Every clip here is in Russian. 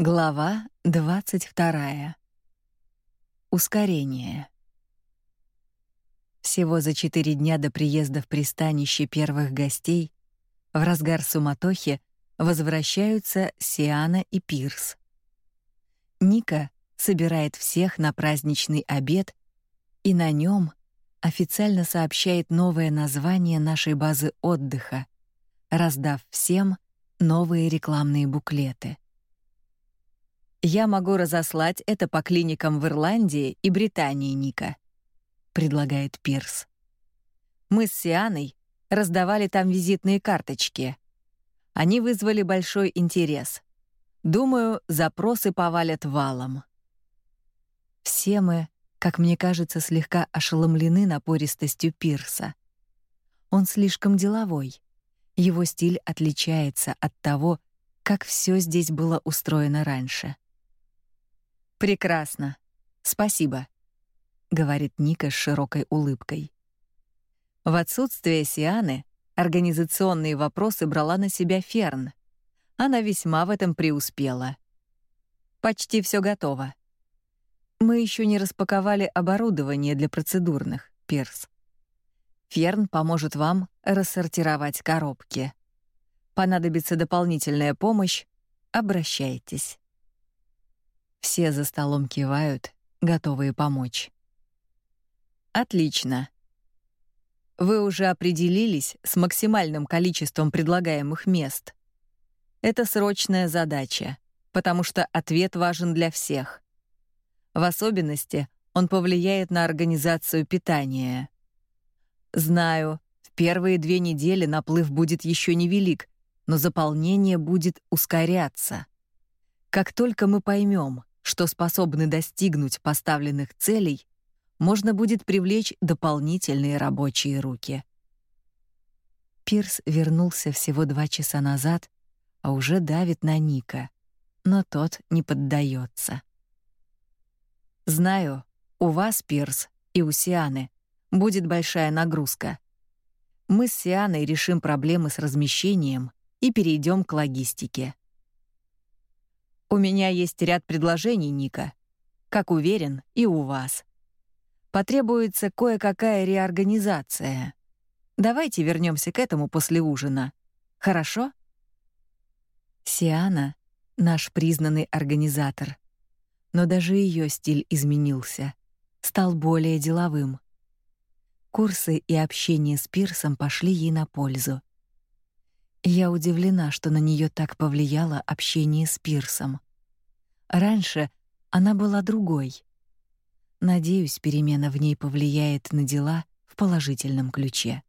Глава 22. Ускорение. Всего за четыре дня до приезда в пристанище первых гостей в разгар суматохи возвращаются Сиана и Пирс. Ника собирает всех на праздничный обед и на нем официально сообщает новое название нашей базы отдыха, раздав всем новые рекламные буклеты. Я могу разослать это по клиникам в Ирландии и Британии, Ника, предлагает Пирс. Мы с Сианой раздавали там визитные карточки. Они вызвали большой интерес. Думаю, запросы повалят валом. Все мы, как мне кажется, слегка ошеломлены напористостью Пирса. Он слишком деловой. Его стиль отличается от того, как все здесь было устроено раньше. Прекрасно. Спасибо, говорит Ника с широкой улыбкой. В отсутствие Сианы организационные вопросы брала на себя Ферн. Она весьма в этом преуспела. Почти все готово. Мы еще не распаковали оборудование для процедурных, Перс. Ферн поможет вам рассортировать коробки. Понадобится дополнительная помощь, обращайтесь. Все за столом кивают, готовые помочь. Отлично. Вы уже определились с максимальным количеством предлагаемых мест. Это срочная задача, потому что ответ важен для всех. В особенности он повлияет на организацию питания. Знаю, в первые две недели наплыв будет еще невелик, но заполнение будет ускоряться. Как только мы поймем, что способны достигнуть поставленных целей, можно будет привлечь дополнительные рабочие руки. Пирс вернулся всего два часа назад, а уже давит на Ника, но тот не поддается. Знаю, у вас, Пирс, и у Сианы будет большая нагрузка. Мы с Сианой решим проблемы с размещением и перейдем к логистике. У меня есть ряд предложений, Ника. Как уверен, и у вас. Потребуется кое-какая реорганизация. Давайте вернемся к этому после ужина. Хорошо? Сиана — наш признанный организатор. Но даже ее стиль изменился. Стал более деловым. Курсы и общение с Пирсом пошли ей на пользу. Я удивлена, что на нее так повлияло общение с Пирсом. Раньше она была другой. Надеюсь, перемена в ней повлияет на дела в положительном ключе.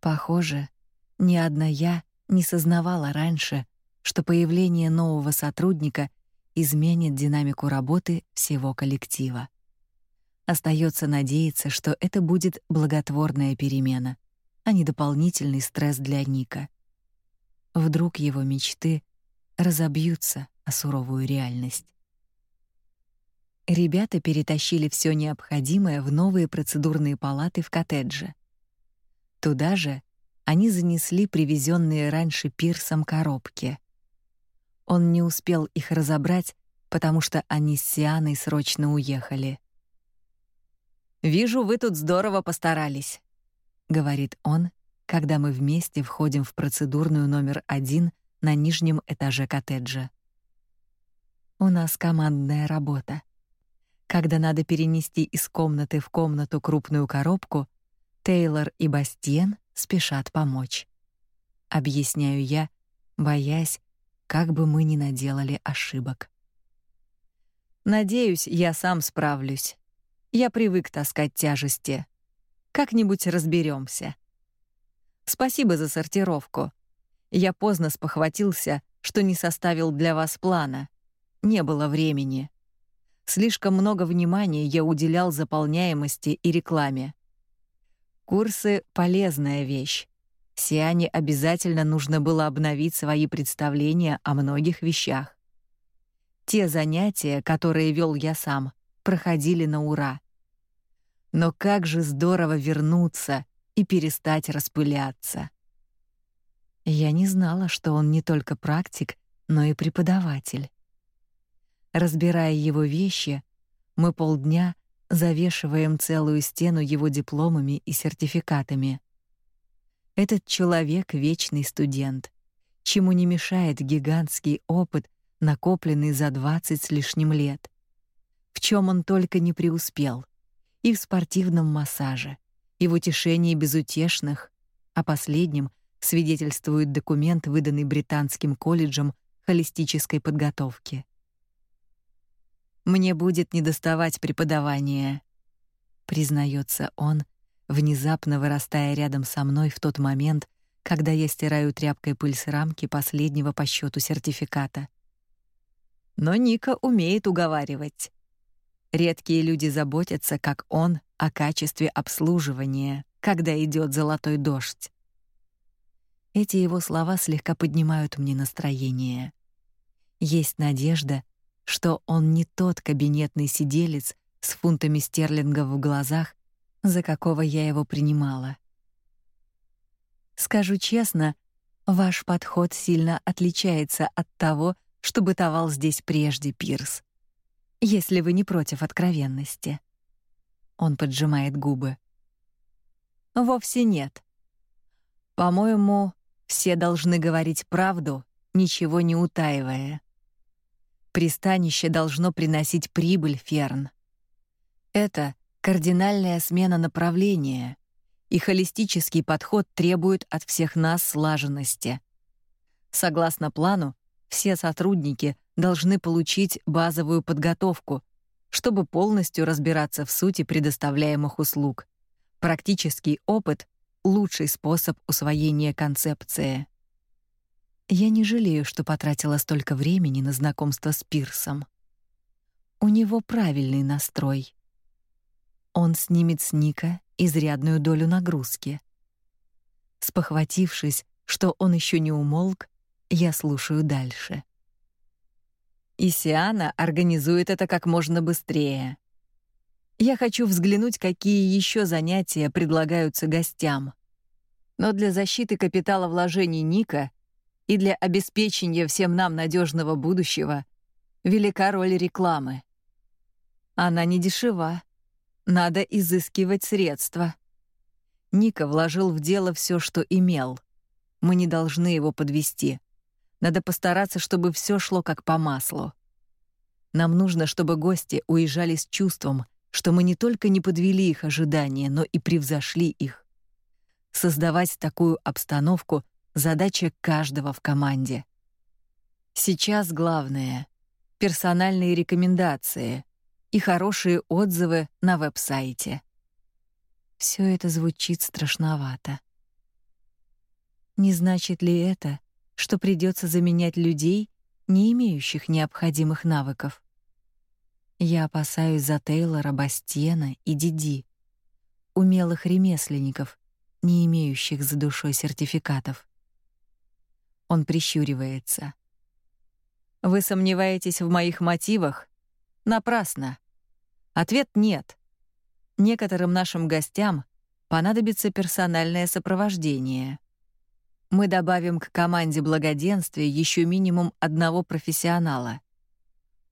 Похоже, ни одна я не сознавала раньше, что появление нового сотрудника изменит динамику работы всего коллектива. Остается надеяться, что это будет благотворная перемена, а не дополнительный стресс для Ника. Вдруг его мечты разобьются о суровую реальность. Ребята перетащили все необходимое в новые процедурные палаты в коттедже. Туда же они занесли привезенные раньше пирсом коробки. Он не успел их разобрать, потому что они с Сианой срочно уехали. «Вижу, вы тут здорово постарались», — говорит он, когда мы вместе входим в процедурную номер один на нижнем этаже коттеджа. У нас командная работа. Когда надо перенести из комнаты в комнату крупную коробку, Тейлор и Бастиен спешат помочь. Объясняю я, боясь, как бы мы ни наделали ошибок. Надеюсь, я сам справлюсь. Я привык таскать тяжести. Как-нибудь разберемся. Спасибо за сортировку. Я поздно спохватился, что не составил для вас плана. Не было времени. Слишком много внимания я уделял заполняемости и рекламе. Курсы — полезная вещь. Сиане обязательно нужно было обновить свои представления о многих вещах. Те занятия, которые вел я сам, проходили на ура. Но как же здорово вернуться и перестать распыляться. Я не знала, что он не только практик, но и преподаватель. Разбирая его вещи, мы полдня завешиваем целую стену его дипломами и сертификатами. Этот человек вечный студент, чему не мешает гигантский опыт, накопленный за 20 с лишним лет. В чем он только не преуспел: и в спортивном массаже, и в утешении безутешных, а последнем свидетельствует документ, выданный британским колледжем холистической подготовки. Мне будет недоставать преподавания, признается он, внезапно вырастая рядом со мной в тот момент, когда я стираю тряпкой пыль с рамки последнего по счету сертификата. Но Ника умеет уговаривать. Редкие люди заботятся, как он, о качестве обслуживания, когда идет золотой дождь. Эти его слова слегка поднимают мне настроение. Есть надежда, что он не тот кабинетный сиделец с фунтами стерлингов в глазах, за какого я его принимала. Скажу честно, ваш подход сильно отличается от того, что бытовал здесь прежде, Пирс. Если вы не против откровенности. Он поджимает губы. Вовсе нет. По-моему, все должны говорить правду, ничего не утаивая. Пристанище должно приносить прибыль, Ферн. Это кардинальная смена направления, и холистический подход требует от всех нас слаженности. Согласно плану, все сотрудники должны получить базовую подготовку, чтобы полностью разбираться в сути предоставляемых услуг. Практический опыт лучший способ усвоения концепции. Я не жалею, что потратила столько времени на знакомство с Пирсом. У него правильный настрой. Он снимет с Ника изрядную долю нагрузки. Спохватившись, что он еще не умолк, я слушаю дальше. Исиана организует это как можно быстрее. Я хочу взглянуть, какие еще занятия предлагаются гостям. Но для защиты капитала вложений Ника и для обеспечения всем нам надежного будущего велика роль рекламы. Она не дешева. Надо изыскивать средства. Ника вложил в дело все, что имел. Мы не должны его подвести. Надо постараться, чтобы все шло как по маслу. Нам нужно, чтобы гости уезжали с чувством, что мы не только не подвели их ожидания, но и превзошли их. Создавать такую обстановку — задача каждого в команде. Сейчас главное — персональные рекомендации и хорошие отзывы на веб-сайте. Все это звучит страшновато. Не значит ли это, что придется заменять людей, не имеющих необходимых навыков? Я опасаюсь за Тейлора, Бастиена и Диди, умелых ремесленников, не имеющих за душой сертификатов. Он прищуривается. Вы сомневаетесь в моих мотивах? Напрасно. Ответ нет. Некоторым нашим гостям понадобится персональное сопровождение. Мы добавим к команде благоденствия еще минимум одного профессионала.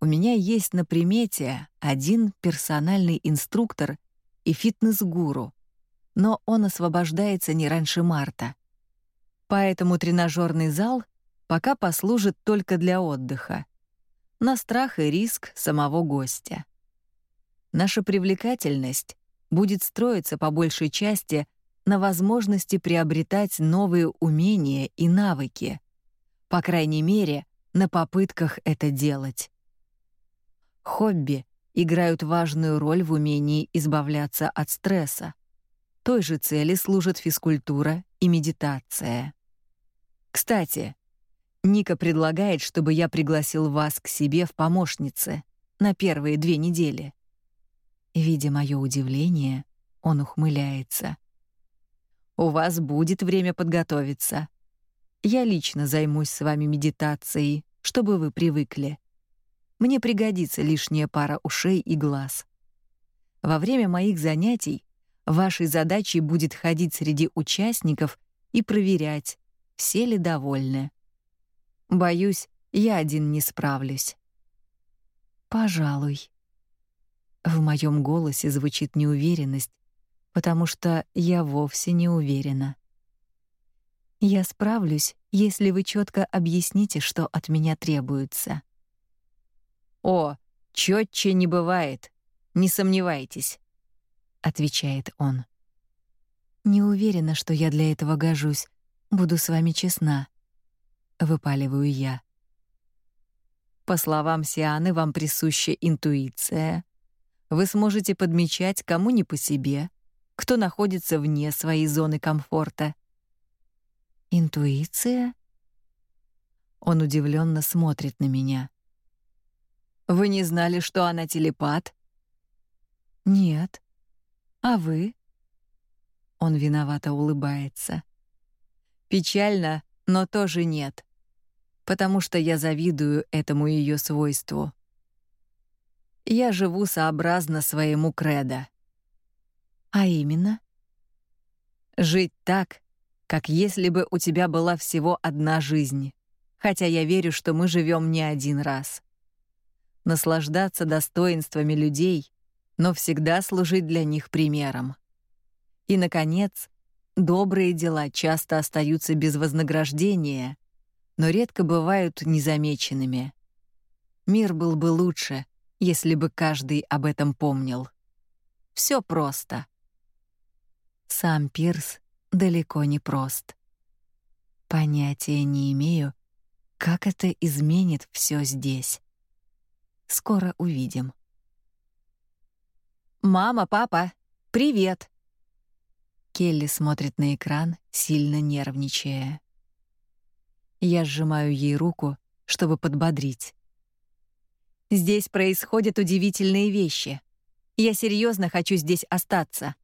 У меня есть на примете один персональный инструктор и фитнес-гуру, но он освобождается не раньше марта. Поэтому тренажерный зал пока послужит только для отдыха, на страх и риск самого гостя. Наша привлекательность будет строиться по большей части на возможности приобретать новые умения и навыки, по крайней мере, на попытках это делать. Хобби играют важную роль в умении избавляться от стресса. Той же цели служат физкультура и медитация. Кстати, Ника предлагает, чтобы я пригласил вас к себе в помощницы на первые две недели. Видя мое удивление, он ухмыляется. У вас будет время подготовиться. Я лично займусь с вами медитацией, чтобы вы привыкли. Мне пригодится лишняя пара ушей и глаз. Во время моих занятий вашей задачей будет ходить среди участников и проверять, все ли довольны. Боюсь, я один не справлюсь. Пожалуй. В моем голосе звучит неуверенность, потому что я вовсе не уверена. Я справлюсь, если вы четко объясните, что от меня требуется. О, четче не бывает. Не сомневайтесь, отвечает он. Не уверена, что я для этого гожусь. Буду с вами честна, выпаливаю я. По словам Сианы, вам присуща интуиция. Вы сможете подмечать, кому не по себе, кто находится вне своей зоны комфорта. Интуиция? Он удивленно смотрит на меня. Вы не знали, что она телепат? Нет. А вы? Он виновато улыбается. Печально, но тоже нет. Потому что я завидую этому ее свойству. Я живу сообразно своему кредо. А именно, жить так, как если бы у тебя была всего одна жизнь, хотя я верю, что мы живем не один раз. Наслаждаться достоинствами людей, но всегда служить для них примером. И наконец, добрые дела часто остаются без вознаграждения, но редко бывают незамеченными. Мир был бы лучше, если бы каждый об этом помнил. Все просто. Сам Пирс далеко не прост. Понятия не имею, как это изменит все здесь. Скоро увидим. Мама, папа, привет. Келли смотрит на экран, сильно нервничая. Я сжимаю ей руку, чтобы подбодрить. Здесь происходят удивительные вещи. Я серьезно хочу здесь остаться,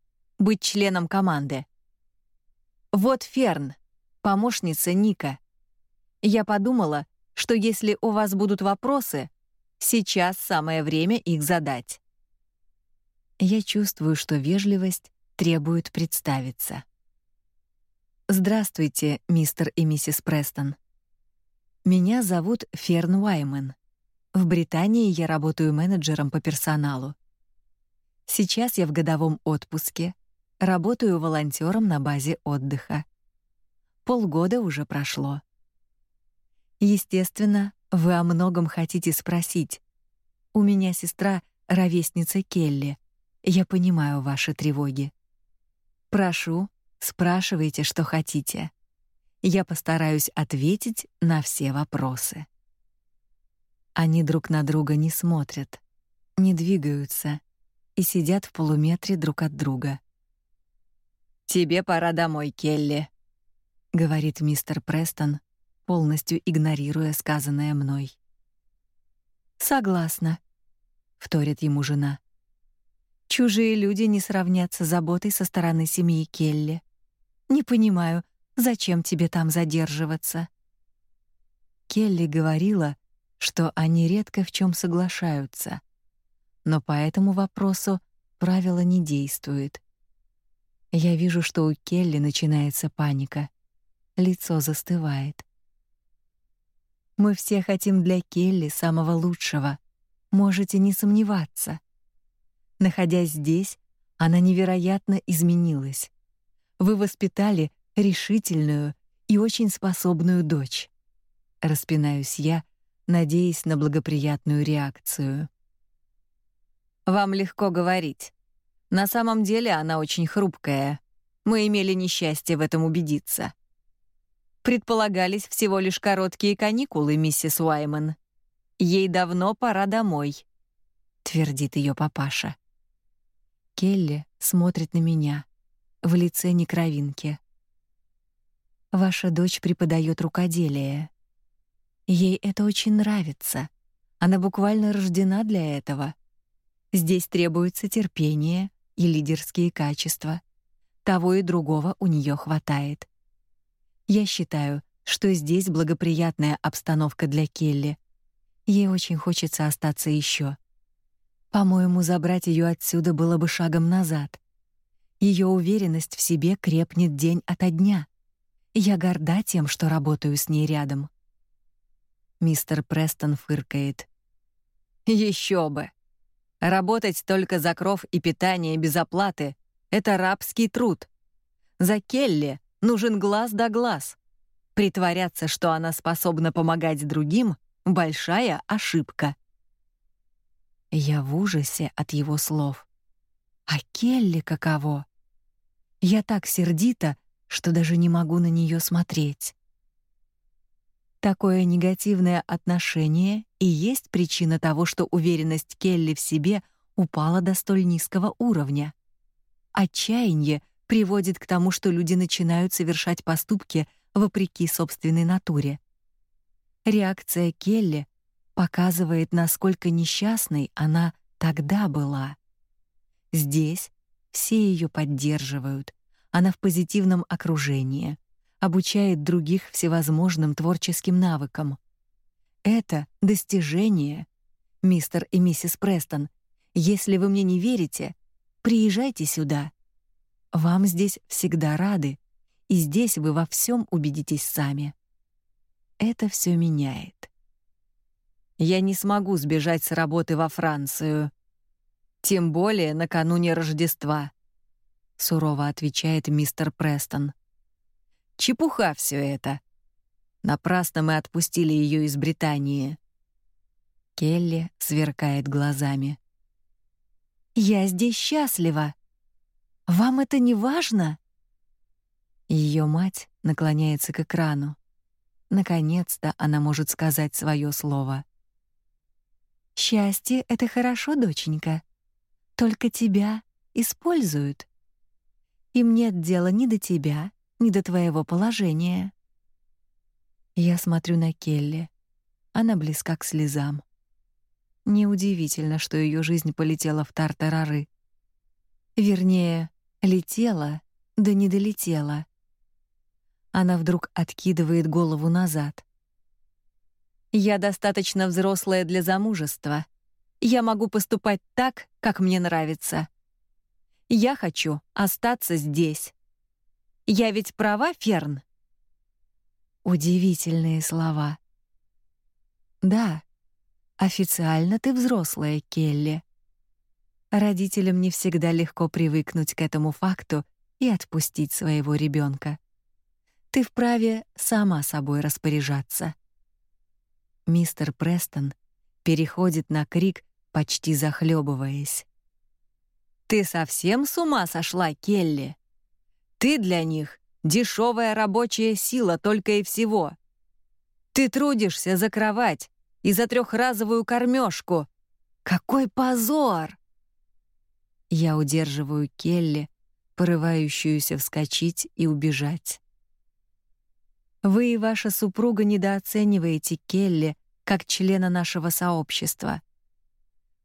быть членом команды. Вот Ферн, помощница Ника. Я подумала, что если у вас будут вопросы, сейчас самое время их задать. Я чувствую, что вежливость требует представиться. Здравствуйте, мистер и миссис Престон. Меня зовут Ферн Уаймен. В Британии я работаю менеджером по персоналу. Сейчас я в годовом отпуске, Работаю волонтером на базе отдыха. Полгода уже прошло. Естественно, вы о многом хотите спросить. У меня сестра ровесница Келли. Я понимаю ваши тревоги. Прошу, спрашивайте, что хотите. Я постараюсь ответить на все вопросы. Они друг на друга не смотрят, не двигаются и сидят в полуметре друг от друга. Тебе пора домой, Келли, говорит мистер Престон, полностью игнорируя сказанное мной. Согласна, вторит ему жена. Чужие люди не сравнятся заботой со стороны семьи Келли. Не понимаю, зачем тебе там задерживаться. Келли говорила, что они редко в чем соглашаются. Но по этому вопросу правило не действует. Я вижу, что у Келли начинается паника. Лицо застывает. Мы все хотим для Келли самого лучшего. Можете не сомневаться. Находясь здесь, она невероятно изменилась. Вы воспитали решительную и очень способную дочь. Распинаюсь я, надеясь на благоприятную реакцию. Вам легко говорить. На самом деле она очень хрупкая. Мы имели несчастье в этом убедиться. Предполагались всего лишь короткие каникулы, миссис Уайман. Ей давно пора домой, твердит ее папаша. Келли смотрит на меня. В лице не кровинки. Ваша дочь преподает рукоделие. Ей это очень нравится. Она буквально рождена для этого. Здесь требуется терпение, и лидерские качества. Того и другого у нее хватает. Я считаю, что здесь благоприятная обстановка для Келли. Ей очень хочется остаться еще. По-моему, забрать ее отсюда было бы шагом назад. Ее уверенность в себе крепнет день ото дня. Я горда тем, что работаю с ней рядом. Мистер Престон фыркает. Еще бы. Работать только за кров и питание без оплаты — это рабский труд. За Келли нужен глаз да глаз. Притворяться, что она способна помогать другим — большая ошибка. Я в ужасе от его слов. А Келли каково? Я так сердита, что даже не могу на нее смотреть. Такое негативное отношение и есть причина того, что уверенность Келли в себе упала до столь низкого уровня. Отчаяние приводит к тому, что люди начинают совершать поступки вопреки собственной натуре. Реакция Келли показывает, насколько несчастной она тогда была. Здесь все ее поддерживают. Она в позитивном окружении обучает других всевозможным творческим навыкам. Это достижение, мистер и миссис Престон. Если вы мне не верите, приезжайте сюда. Вам здесь всегда рады, и здесь вы во всем убедитесь сами. Это все меняет. Я не смогу сбежать с работы во Францию, тем более накануне Рождества, сурово отвечает мистер Престон. Чепуха все это. Напрасно мы отпустили ее из Британии. Келли сверкает глазами. Я здесь счастлива. Вам это не важно? Ее мать наклоняется к экрану. Наконец-то она может сказать свое слово. Счастье это хорошо, доченька. Только тебя используют. Им нет дела ни до тебя, ни до твоего положения. Я смотрю на Келли. Она близка к слезам. Неудивительно, что ее жизнь полетела в тартарары. Вернее, летела, да не долетела. Она вдруг откидывает голову назад. Я достаточно взрослая для замужества. Я могу поступать так, как мне нравится. Я хочу остаться здесь. Я ведь права, Ферн? Удивительные слова. Да. Официально ты взрослая, Келли. Родителям не всегда легко привыкнуть к этому факту и отпустить своего ребенка. Ты вправе сама собой распоряжаться. Мистер Престон переходит на крик, почти захлебываясь. Ты совсем с ума сошла, Келли? Ты для них дешевая рабочая сила только и всего. Ты трудишься за кровать и за трехразовую кормежку. Какой позор! Я удерживаю Келли, порывающуюся вскочить и убежать. Вы и ваша супруга недооцениваете Келли как члена нашего сообщества.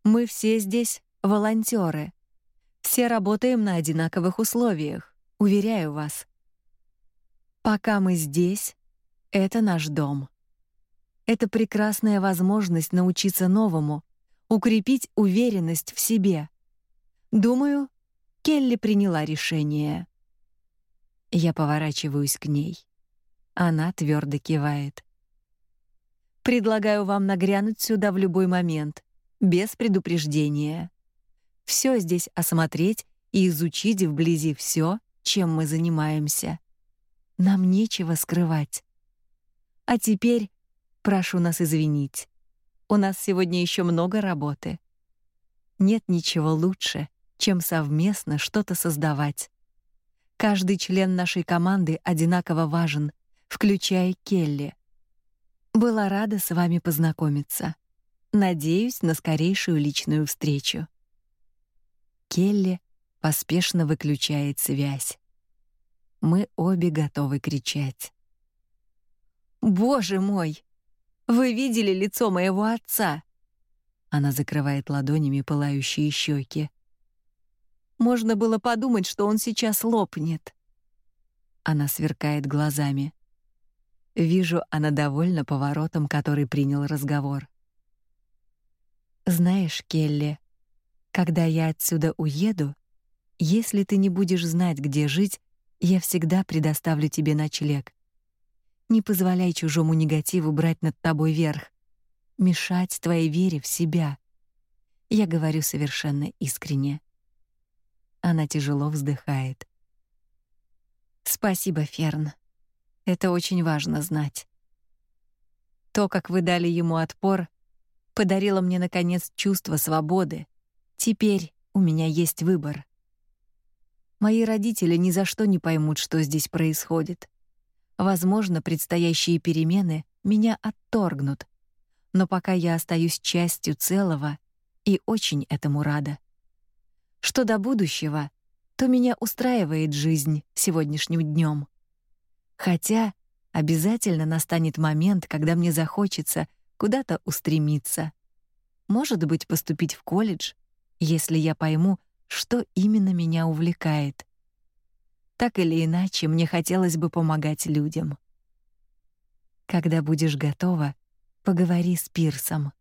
Мы все здесь волонтеры. Все работаем на одинаковых условиях уверяю вас. Пока мы здесь, это наш дом. Это прекрасная возможность научиться новому, укрепить уверенность в себе. Думаю, Келли приняла решение. Я поворачиваюсь к ней. Она твердо кивает. Предлагаю вам нагрянуть сюда в любой момент, без предупреждения. Все здесь осмотреть и изучить вблизи все, чем мы занимаемся. Нам нечего скрывать. А теперь прошу нас извинить. У нас сегодня еще много работы. Нет ничего лучше, чем совместно что-то создавать. Каждый член нашей команды одинаково важен, включая Келли. Была рада с вами познакомиться. Надеюсь на скорейшую личную встречу. Келли поспешно выключает связь. Мы обе готовы кричать. Боже мой! Вы видели лицо моего отца? Она закрывает ладонями пылающие щеки. Можно было подумать, что он сейчас лопнет. Она сверкает глазами. Вижу, она довольна поворотом, который принял разговор. Знаешь, Келли, когда я отсюда уеду, если ты не будешь знать, где жить, я всегда предоставлю тебе ночлег. Не позволяй чужому негативу брать над тобой верх, мешать твоей вере в себя, Я говорю совершенно искренне. Она тяжело вздыхает. Спасибо, Ферн. Это очень важно знать. То, как вы дали ему отпор, подарило мне наконец чувство свободы. Теперь у меня есть выбор. Мои родители ни за что не поймут, что здесь происходит. Возможно, предстоящие перемены меня отторгнут, но пока я остаюсь частью целого и очень этому рада. Что до будущего, то меня устраивает жизнь сегодняшним днем. Хотя обязательно настанет момент, когда мне захочется куда-то устремиться. Может быть, поступить в колледж, если я пойму, что именно меня увлекает. Так или иначе, мне хотелось бы помогать людям. Когда будешь готова, поговори с Пирсом.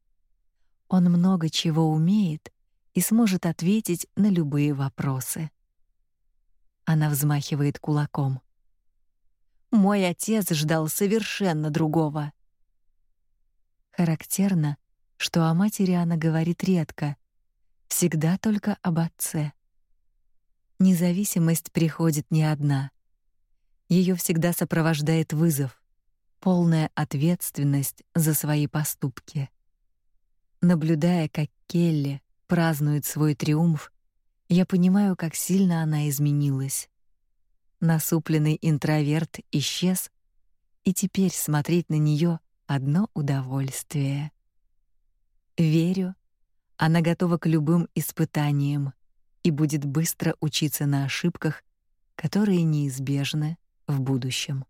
Он много чего умеет и сможет ответить на любые вопросы. Она взмахивает кулаком. Мой отец ждал совершенно другого. Характерно, что о матери она говорит редко, всегда только об отце. Независимость приходит не одна. Ее всегда сопровождает вызов, полная ответственность за свои поступки. Наблюдая, как Келли празднует свой триумф, я понимаю, как сильно она изменилась. Насупленный интроверт исчез, и теперь смотреть на нее одно удовольствие. Верю, она готова к любым испытаниям и будет быстро учиться на ошибках, которые неизбежны в будущем.